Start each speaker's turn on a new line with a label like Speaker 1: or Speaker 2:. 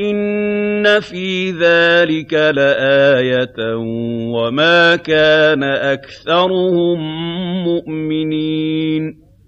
Speaker 1: إِنَّ فِي ذَٰلِكَ لَآيَةً ۖ وَمَا كَانَ أَكْثَرُهُم مُّؤْمِنِينَ